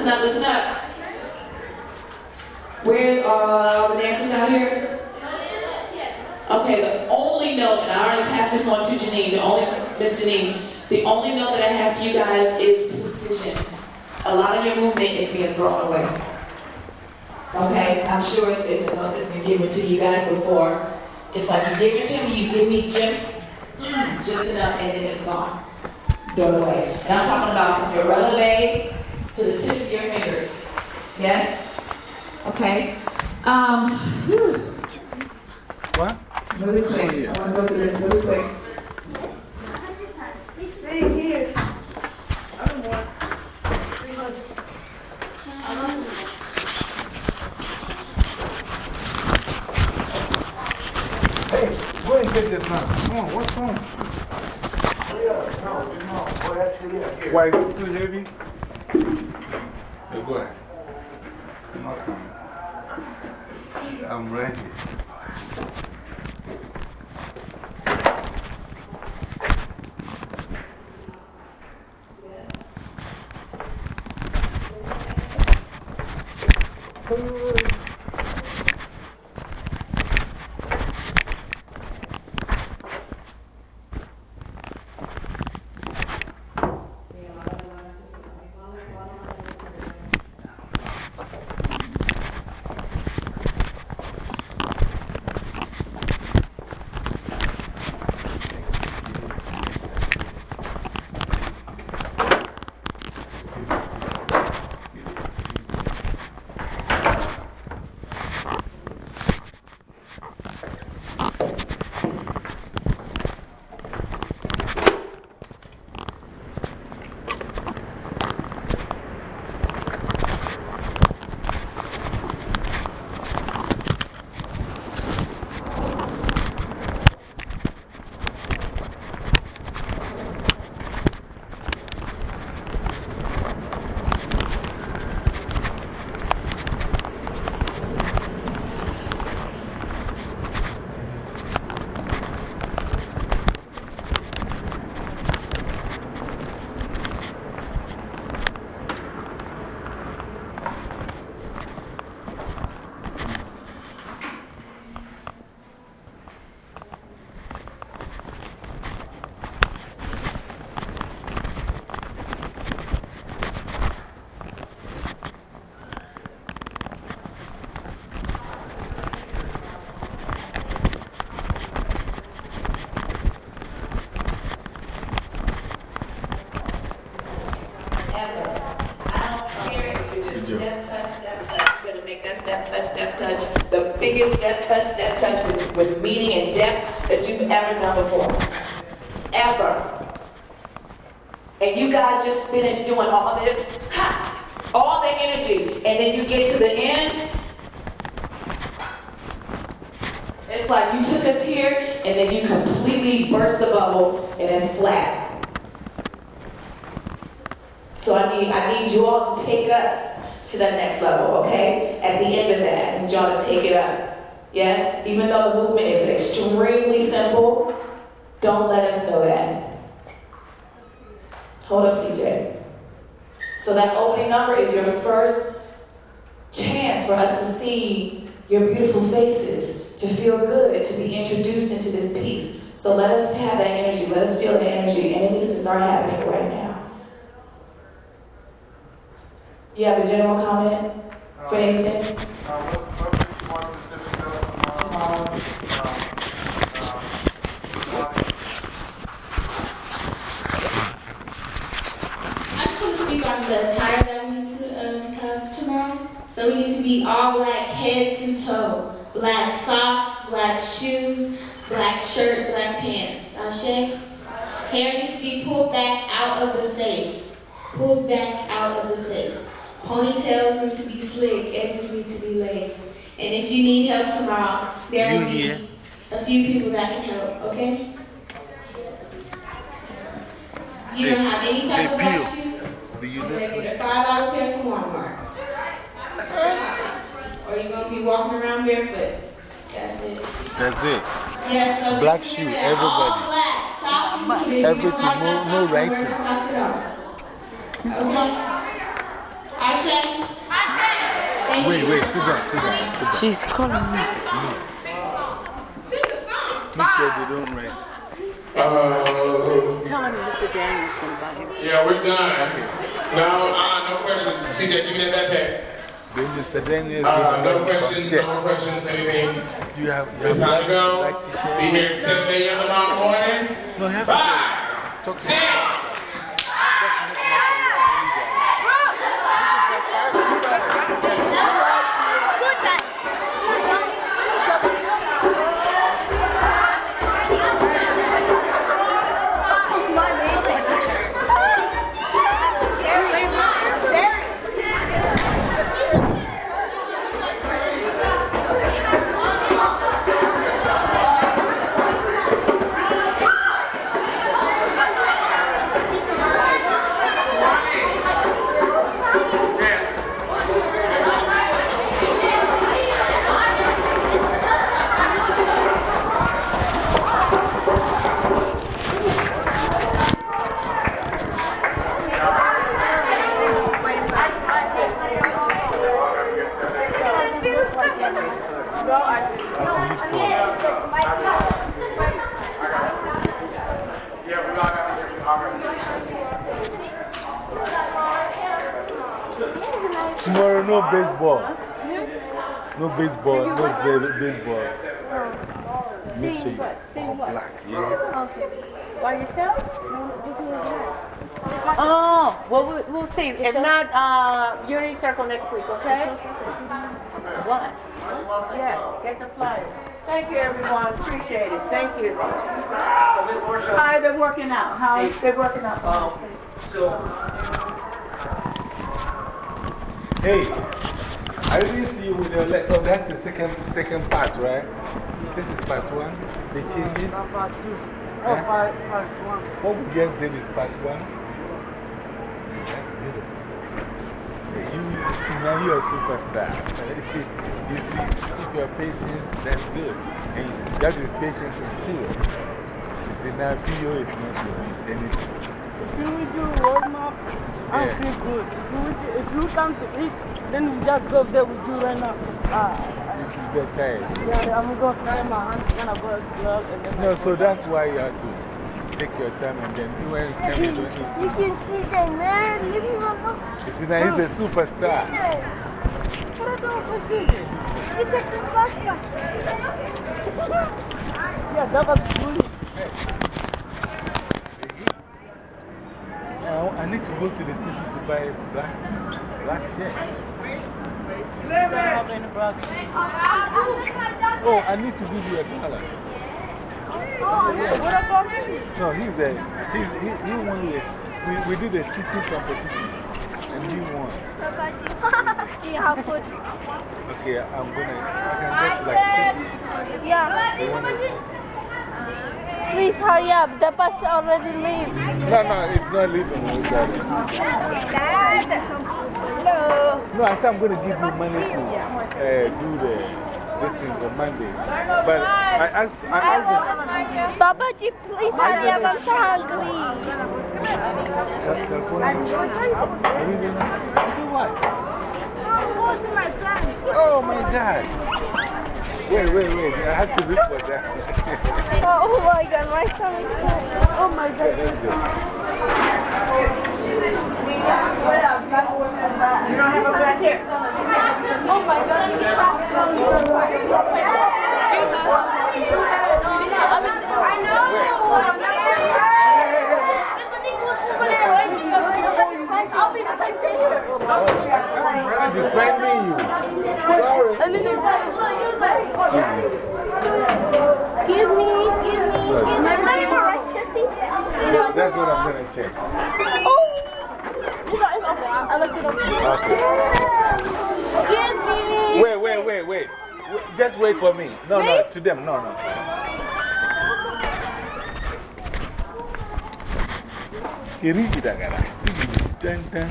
listen up, listen up. Where's all the dancers out here? Okay, the only note, and I already passed this on to Janine, the only, Miss Janine, the only note that I have for you guys is precision. A lot of your movement is being thrown away. Okay, I'm sure it's, it's a note that's been given to you guys before. It's like you give it to me, you give me just, mm, just enough, and then it's gone. Throw it away. And I'm talking about from your releve to the tips of your fingers. Yes? Okay. Um, whew. What? Really quick. I want to go through this really quick. See here. I don't want three hundred. Hey, go and get this now. Come on, what's wrong? Why is it too heavy? Hey, go ahead. I'm ready. ever. Step, touch, step, touch with, with meaning and depth that you've ever done before. Ever. And you guys just finished doing all this, ha, all the energy, and then you get to the end. It's like you took us here, and then you completely burst the bubble, and it's flat. So I need, I need you all to take us to that next level, okay? At the end of that, I need y'all to take it up. Yes? Even though the movement is extremely simple, don't let us know that. Hold up, CJ. So that opening number is your first chance for us to see your beautiful faces, to feel good, to be introduced into this piece. So let us have that energy, let us feel the energy, and it needs to start happening right now. You have a general comment for anything? Uh, what, what makes you want to step it up tomorrow? Tomorrow. I just want to speak on the attire that we need to um, have tomorrow. So we need to be all black head to toe. Black socks, black shoes, black shirt, black pants. Ashe? Hair needs to be pulled back out of the face. Pulled back out of the face. Ponytails need to be slick. Edges need to be laid. And if you need help tomorrow, there will be a few people that can help, okay? You don't have any type of black shoes? Do you You're gonna get a five dollar pair from Walmart. Or you're gonna be walking around barefoot. That's it. That's it. Yeah, so Black just shoe, remember that. All everybody. black, socks included. Everything, Socks, no- socks, no socks, writing. wear Socks at all. Okay? Ashe? Thank Wait, you. wait, sit down, sit down, sit down. She's calling me. Make sure they don't write. Uh, Tell him Mr. Daniel's going to buy him. yeah, we're done. No, uh, no questions. CJ, give me that backpack. Then Mr. Daniel Uh, no questions, no questions, anything. Do you have, you have time to go. like to share? Be here at 7 a.m. tomorrow morning. No, have Five, six, Tomorrow, no baseball. No baseball, no ba- baseball. Make sure you all black, yeah? By yourself? Oh, well, we'll, we'll see. If not, uh, Unity Circle next week, okay? What? Yes, get the flyer. Thank you, everyone. Appreciate it. Thank you. How they're working out? How they're working out? So hey, I didn't see you with your leg. Oh, that's the second, second part, right? This is part one. They changed it. Part two. Huh? Oh, part, part one. What we just did is part one. That's beautiful. Hey, You, see, now you're a superstar. you see, if you're patient, that's good. And you have to be patient and serious. You see, now PO is not your anything. If you will do warm up, I Yeah. feel good. If you, if you come to eat, then we just go there with you right now. Ah, This is get tired. yeah, I'm going to try my hands, gonna go slug, and then No, so that's why you have to take your time and then when you come, you don't eat. You can see the man living alone. You see, now he's a superstar. What are you doing for Look at the backpack. Yeah, that was good. Now, uh, I need to go to the city to buy black, black shirt. Don't have any black. Oh, I need to give you a dollar. What about me? No, he's a, he's, he, he won the, we, we did a teaching competition won. yeah, good. Okay, I'm gonna, I can get like six. Yeah. Please hurry up. The bus already leave. No, no, it's not leaving. We got it. Hello. No, I said I'm going to give you money to uh, do the, this thing on Monday. But I asked, I asked Babaji, please hurry up. I'm so hungry. The telephone. I really know. Do what? Who's my friend? Oh my God. Wait, wait, wait. I have to look for that. Oh, oh my god, my stomach is Oh my god. You don't have a black hair. Oh my god. I know. Excuse me, excuse me, excuse me. Can I have a Rice Krispies? That's what I'm going to check. Oh, it's, it's okay. I looked it up. Okay. Excuse me. Wait, wait, wait, wait. Wait, Just wait for me. No, no, to them. No, no. Kirigi da gara. Dun, dun.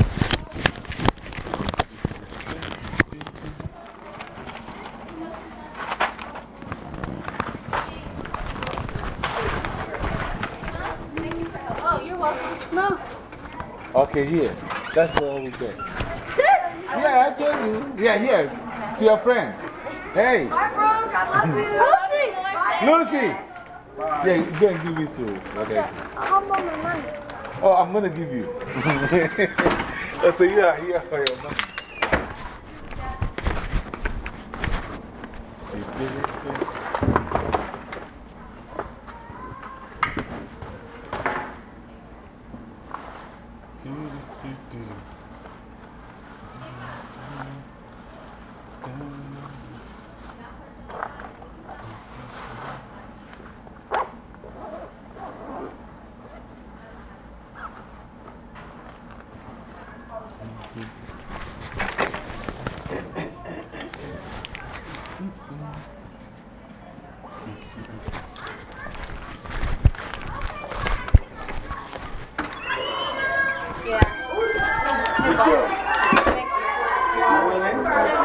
Oh, you're welcome. No. Okay, here. That's all we get. This? Yeah, I told you. Yeah, here. To your friend. Hey. Lucy! Lucy. Yeah, you can give it to okay. Oh, I'm going to give you. so you are here for your money. You did it, too. Do, do, do, do.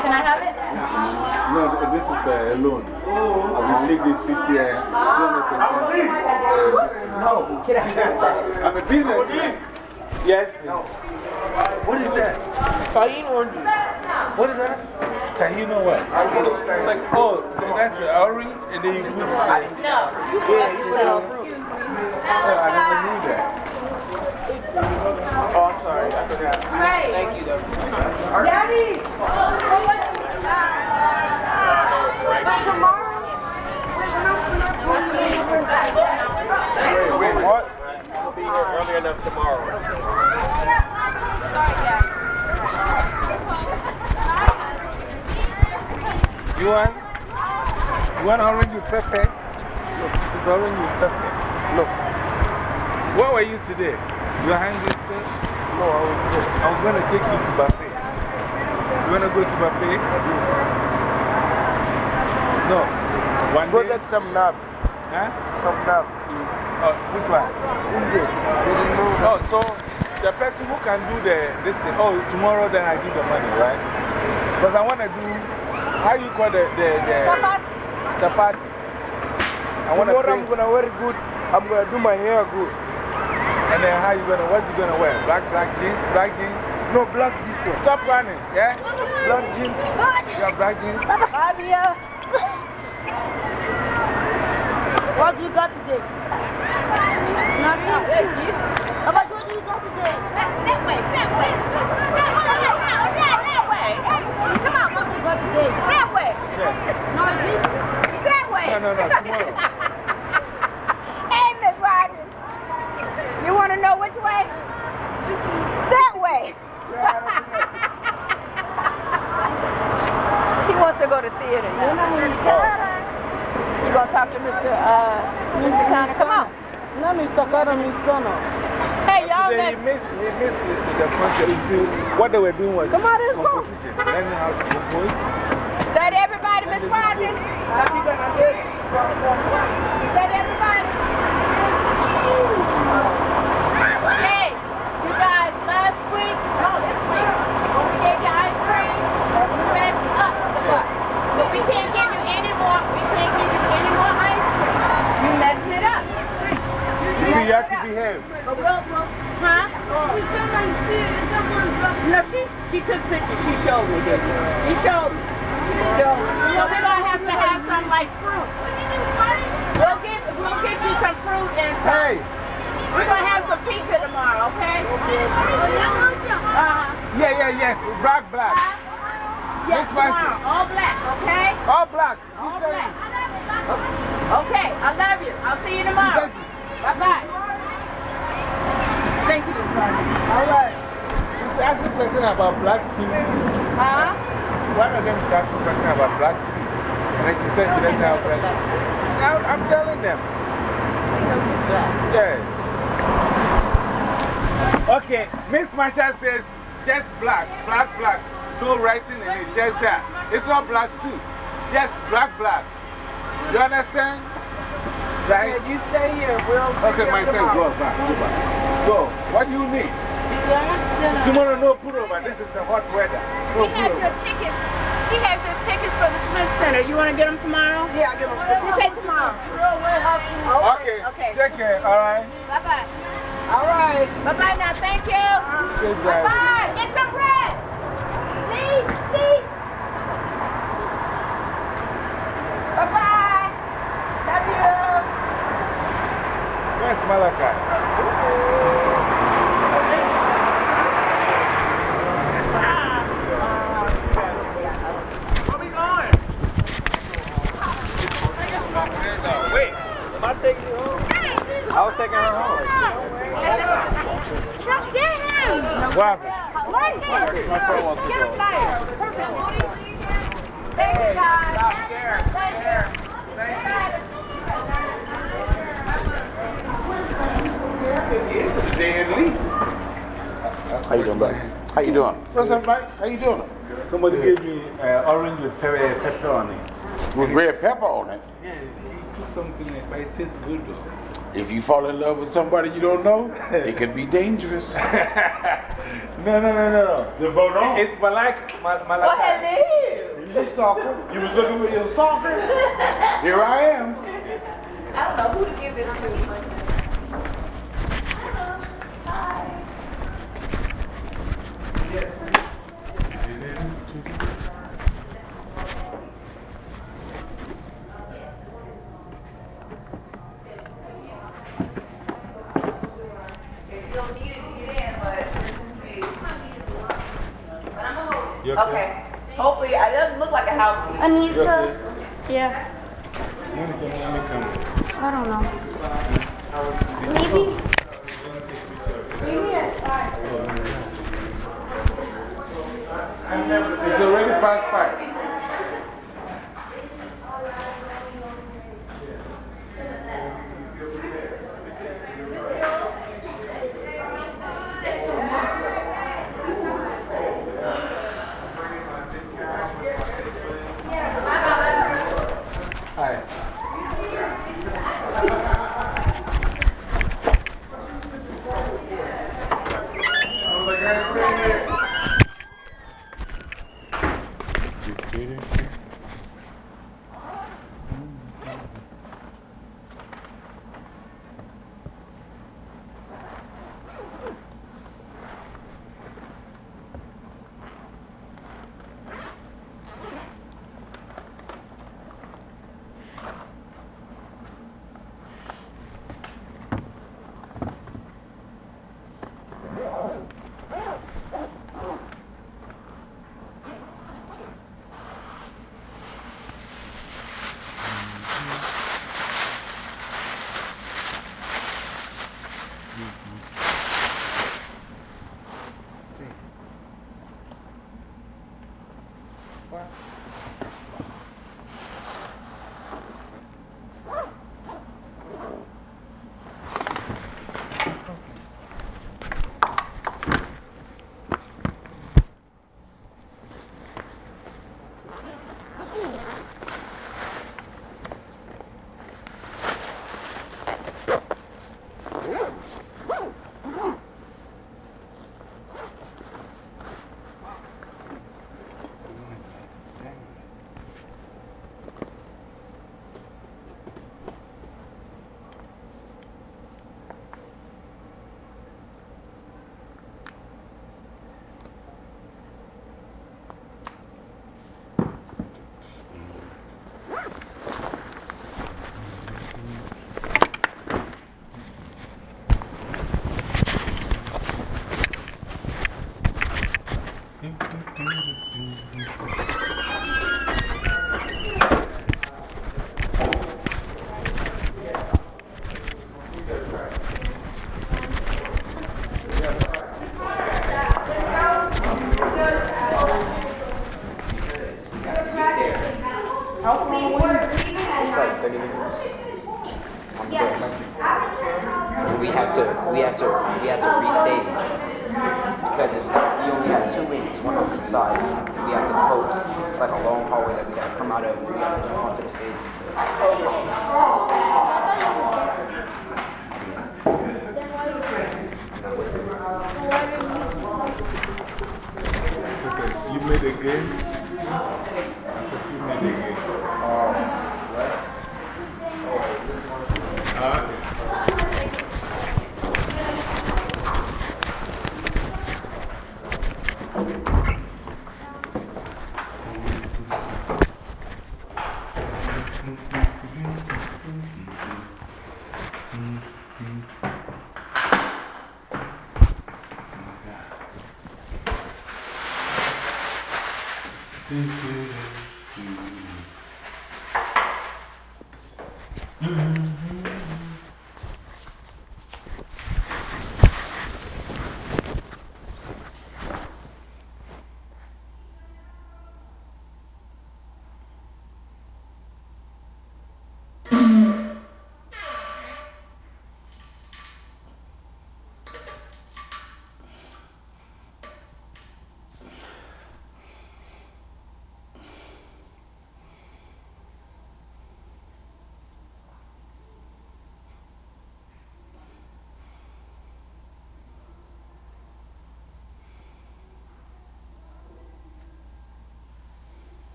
Can I have it? No, this is a loan. I will take this 50 and 200%. I'm a businessman. Yes. What is that? Tahin orange. What is that? Tahino what? It's like, oh, that's the orange and then you put. Uh, No. oh, I never knew that. Oh, I'm sorry. I forgot. Right. Thank you, though. Daddy! But tomorrow? Wait, wait, what? I'll be here early enough tomorrow. Sorry, Dad. You want? You want orange with pepper? Look, it's orange with pepper. Look. Where were you today? You are hungry still? No, I was good. I'm going to take you to buffet. You want to go to buffet? No. One Go day? take some nap. Huh? Some nap. Oh, which one? Oh, so the person who can do the, this thing, oh, tomorrow then I give the money, right? Because I want to do, how you call the, the, the Chapati. chapati. I want to Tomorrow I'm gonna wear good. I'm gonna do my hair good. And then how you gonna, what you gonna wear? Black, black jeans, black jeans? No, black this one. Stop running, yeah? Black jeans. You have black jeans? Fabia. What do you got today? Nothing. Papa, what do you got today? That way, that way. That way, that way. Come on, what do you got today? That way. No. That way. No, no, no, tomorrow. Hey, Miss Rogers. You want to know which way? That way. he wants to go to theater. You gonna talk to Mr. Uh, Mr. Connor? Come on. No, Mr. Carter, Miss Connor. He missed, he missed the, concept. What they were doing was Come on, go. Learning how to compose. is that everybody, Miss? Is that everybody? Hey, you guys, last week, no, this week, when we gave you ice cream, we messed up the. But we can't give you any more, we can't give you any more ice cream. You messing it up. You see, you have to behave. But we'll, we'll, huh? No, she, she took pictures. She showed me, didn't she? She showed me. So, so we're going to have to have some like fruit. We'll get, we'll get you some fruit and some. Hey! We're going to have some pizza tomorrow, okay? Uh, Yeah, yeah, yes. Black, black. yes, Miss Marcy. tomorrow. All black, okay? All black. All black. Okay, I love you. I'll see you tomorrow. He says- Bye-bye. Thank you, Miss Carter. All right. She's asking a question about black soup. Huh? One of them a question about black soup. And then she said she doesn't have black soup. Now I'm telling them. Yeah. Okay, Miss Masha says just black, black, black. No writing in it, just that. It's not black soup, just black, black. You understand? Right? Yeah, you stay here. We'll Okay, my son, go back. Go back. Go. What do you need? Tomorrow, no pullover. This is the hot weather. She has your tickets. She has your tickets for the Smith Center. You want to get them tomorrow? Yeah, I'll get them tomorrow. She said tomorrow. Okay. okay. Take care. All right. Bye bye. All right. Bye bye now. Thank you. Bye bye. Get some bread. Please, please. Bye bye. Love you. Where's Malaka? Taking you home? I was taking her home. Stop, Get him! What happened? My friend wants to Get go. him there. Perfect. Thank you, guys. Stop there. Thank you. Today at least. How you doing, buddy? How you doing? What's up, Mike? How you doing? Somebody gave me uh, orange with pepper, pepper on it. With red pepper on it. Yeah, he put something in it, but it tastes good though. If you fall in love with somebody you don't know, it could be dangerous. No, no, no, no, no. The vote on. It's Malak, Mal Malachi. Go ahead, You a stalker. You was looking for your stalker. Here I am. I don't know who to give this to. It doesn't look like a house. Anissa? Yeah. I don't know. Maybe. Maybe at 5. It's already past 5.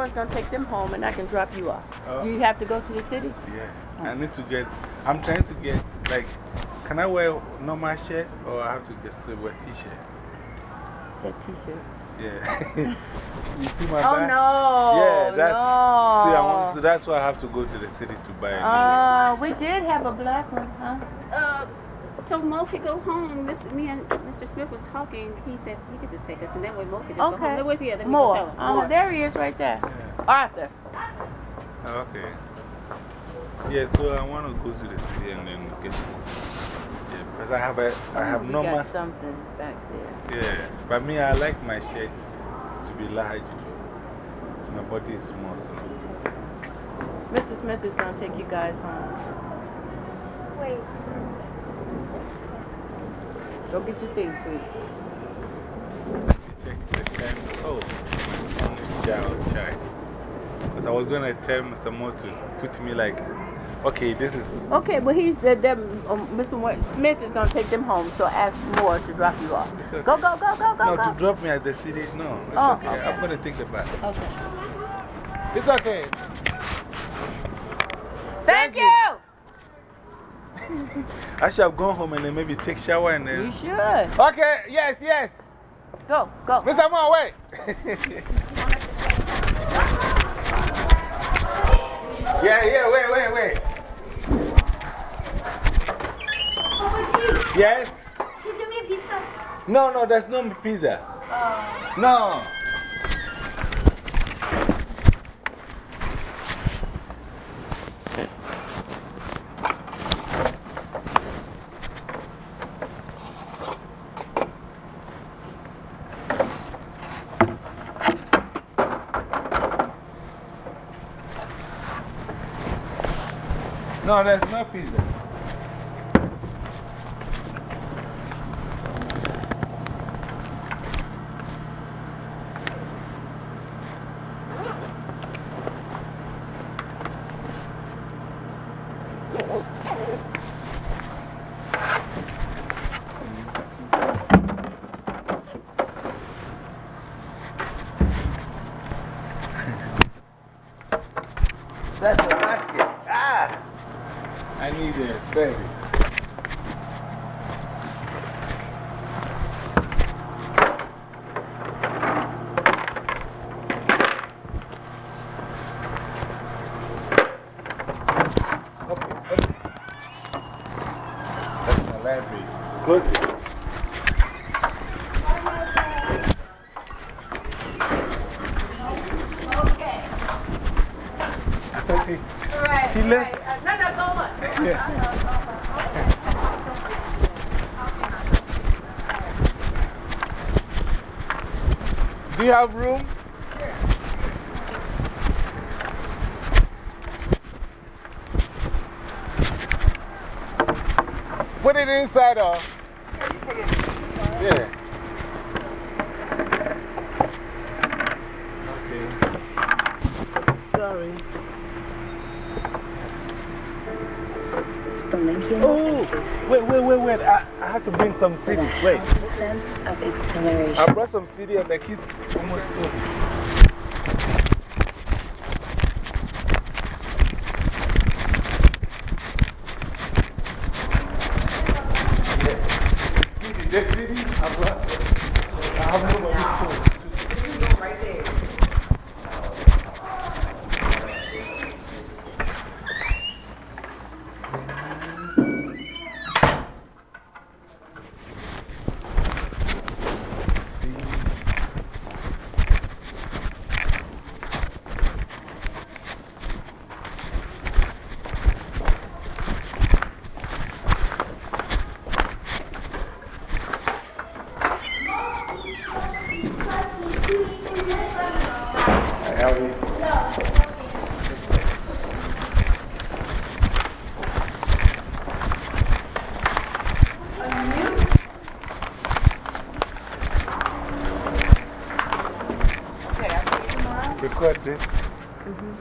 Going, Mr. Moore's going to take them home and I can drop you off. Oh. Do you have to go to the city? Yeah. I need to get, I'm trying to get, like, can I wear normal shirt or I have to get still wear t shirt? That t shirt. Yeah. you see my Oh, bag? no. Yeah, that's, see, I want, no. so that's why I have to go to the city to buy a new Uh, we did have a black one, huh? Uh, so Mo could go home. This, me and Mr. Smith was talking. He said he could just take us, and that way Mo could just go home. Okay. Where's he at? Let me go More. tell him. Uh, More. there he is right there. Arthur. Oh, Okay. Yeah, so I want to go to the city and then get. Yeah, because I have, a, I have we normal. got something back there. Yeah, but me, I like my shirt to be large. though. So my body is small. So. Mr. Smith is going to take you guys home. Wait. Go get your things, sweet. Let me check the time. Oh, only child charge. Because I was going to tell Mr. Mo to put me like, okay, this is. Okay, but he's the, the, um, Mr. Wa- Smith is going to take them home, so ask Moore to drop you off. okay. Go, go, go, go, go. No, go. to drop me at the city. No, it's Oh, okay. okay. I'm going to take the bus. Okay. It's okay. Thank you. I should have gone home and then maybe take shower and then. You should. Okay, yes, yes. Go, go. Mr. Mo, wait. yeah, yeah, wait, wait, wait. Yes? Can you give me a pizza? No, no, there's no pizza. Oh. No. No, there's no pizza. That's a basket. Ah! I need a service. Okay, okay. That's my library. Close it. Okay. I thought he, Right. he left. right. Uh, no, no, go on. Yeah. Do you have room? Put it inside or? Yeah. Okay. Sorry. Thank you. Oh, wait, wait, wait, wait. I, I have to bring some CD. Wait. I brought some CD and the kids almost told me.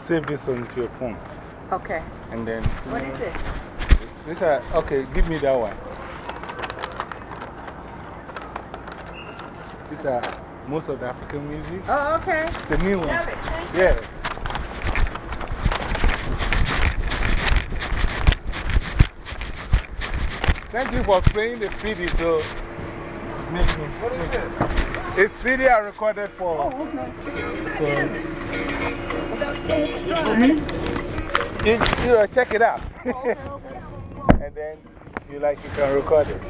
Save this onto your phone. Okay. And then. What is it? This are, okay, give me that one. These are most of the African music. Oh, okay. The new one. Love it. Thank you. Yeah. Thank you for playing the CD. So, what is it? It's CD I recorded for. Oh, okay. So, you, you know, check it out. and then you like you can record it.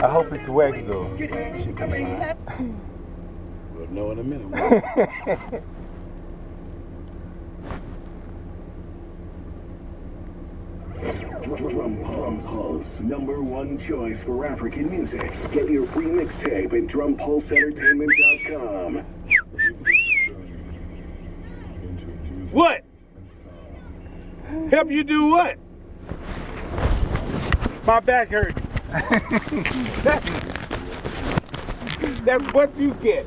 I hope it works though. We'll know in a minute. Pulse, number one choice for African music. Get your free mixtape at drumpulseentertainment.com. What? Help you do what? My back hurt. that's, that's what you get.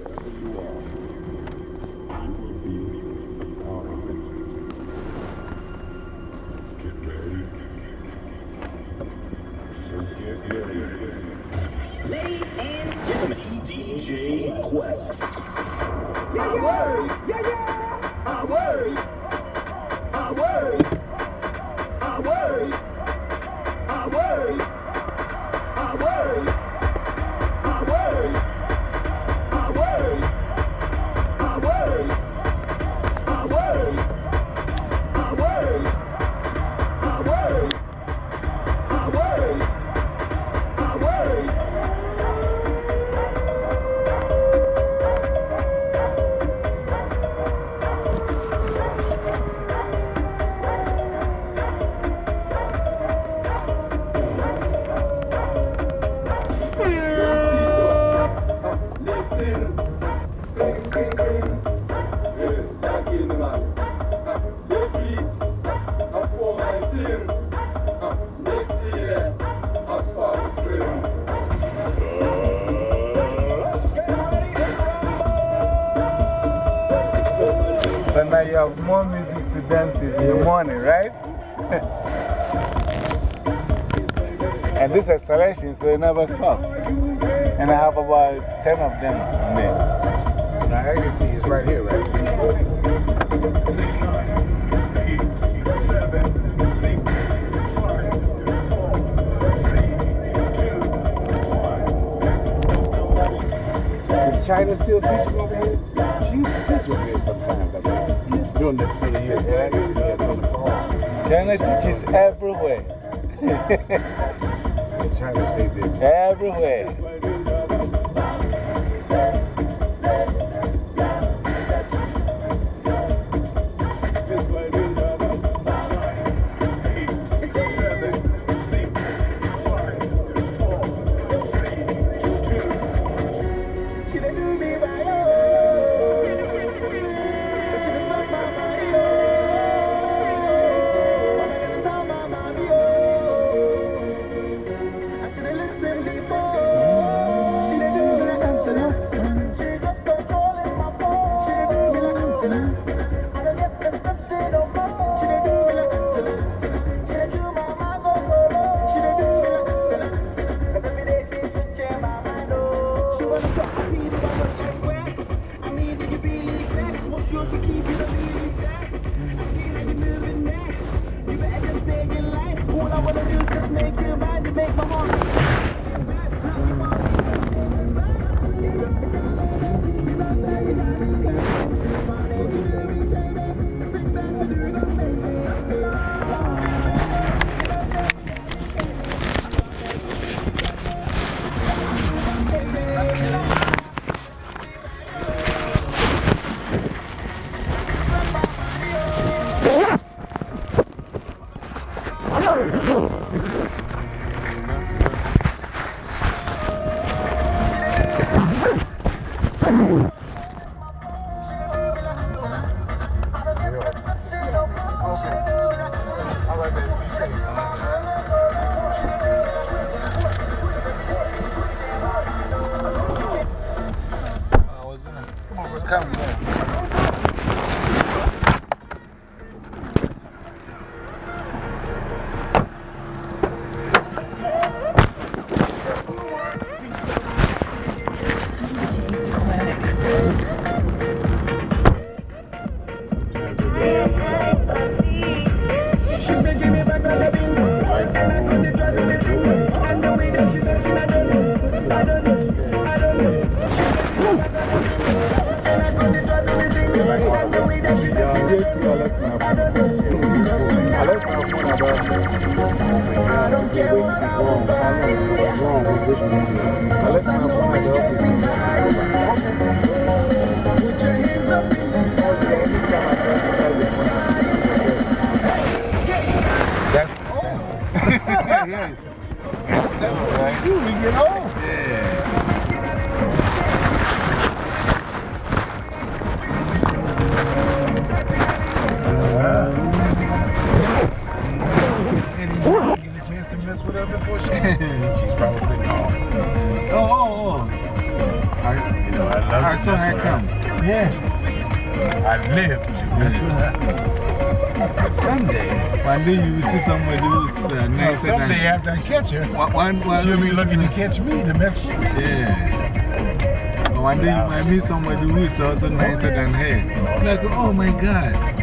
This is a selection, so it never stops. And I have about 10 of them in there. Now, I can see it's right here, right? Is China still teaching over here? She used to teach over here sometimes, I think. During the, during the years. Yeah, I can see her during the fall. China teaches everywhere. China State Everywhere. that catch her. One, one, one, She'll be looking to catch me, to mess with me. Yeah. One day you might meet somebody who is also nicer okay. than her. Like, oh my God.